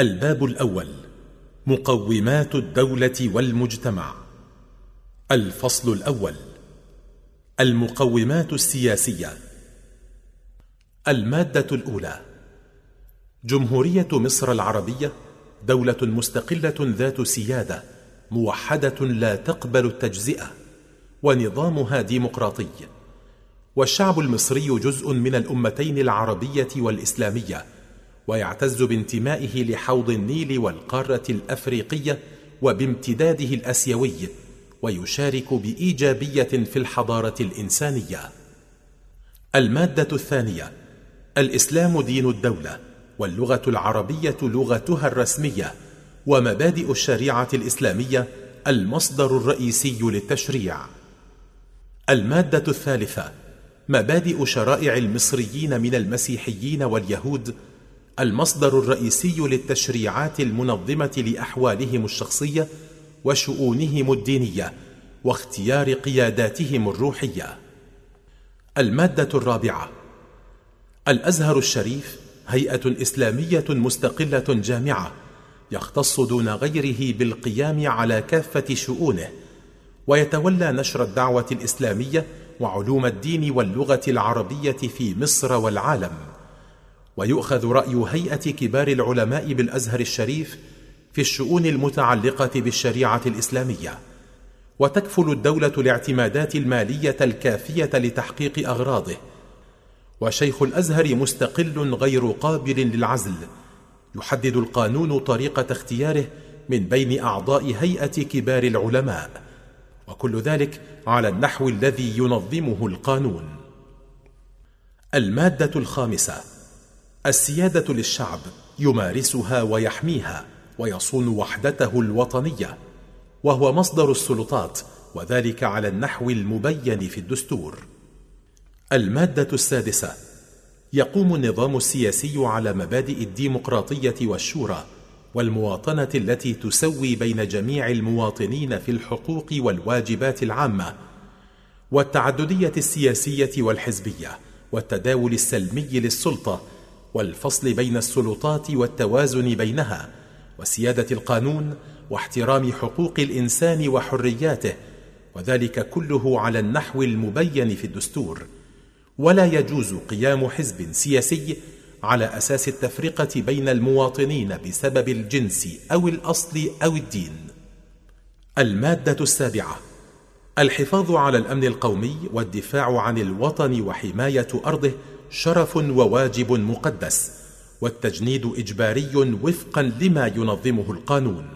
الباب الأول مقومات الدولة والمجتمع. الفصل الأول المقومات السياسية. المادة الأولى جمهورية مصر العربية دولة مستقلة ذات سيادة موحدة لا تقبل التجزئة ونظامها ديمقراطي. والشعب المصري جزء من الأمتين العربية والإسلامية. ويعتز بانتمائه لحوض النيل والقارة الأفريقية وبامتداده الأسيوي ويشارك بإيجابية في الحضارة الإنسانية. المادة الثانية الإسلام دين الدولة واللغة العربية لغتها الرسمية ومبادئ الشريعة الإسلامية المصدر الرئيسي للتشريع. المادة الثالثة مبادئ شرائع المصريين من المسيحيين واليهود المصدر الرئيسي للتشريعات المنظمة لأحوالهم الشخصية وشؤونهم الدينية واختيار قياداتهم الروحية. المادة الرابعة. الأزهر الشريف هيئة إسلامية مستقلة جامعة يختص دون غيره بالقيام على كافة شؤونه ويتولى نشر الدعوة الإسلامية وعلوم الدين واللغة العربية في مصر والعالم. ويؤخذ رأي هيئة كبار العلماء بالأزهر الشريف في الشؤون المتعلقة بالشريعة الإسلامية. وتكفل الدولة الاعتمادات المالية الكافية لتحقيق أغراضه. وشيخ الأزهر مستقل غير قابل للعزل. يحدد القانون طريقة اختياره من بين أعضاء هيئة كبار العلماء. وكل ذلك على النحو الذي ينظمه القانون. المادة الخامسة. السيادة للشعب يمارسها ويحميها ويصون وحدته الوطنية وهو مصدر السلطات وذلك على النحو المبين في الدستور. المادة السادسة يقوم النظام السياسي على مبادئ الديمقراطية والشورى والمواطنة التي تسوي بين جميع المواطنين في الحقوق والواجبات العامة والتعددية السياسية والحزبية والتداول السلمي للسلطة والفصل بين السلطات والتوازن بينها وسيادة القانون واحترام حقوق الإنسان وحرياته وذلك كله على النحو المبين في الدستور. ولا يجوز قيام حزب سياسي على أساس التفرقة بين المواطنين بسبب الجنس أو الأصل أو الدين. المادة السابعة الحفاظ على الأمن القومي والدفاع عن الوطن وحماية أرضه شرف وواجب مقدس والتجنيد إجباري وفقا لما ينظمه القانون.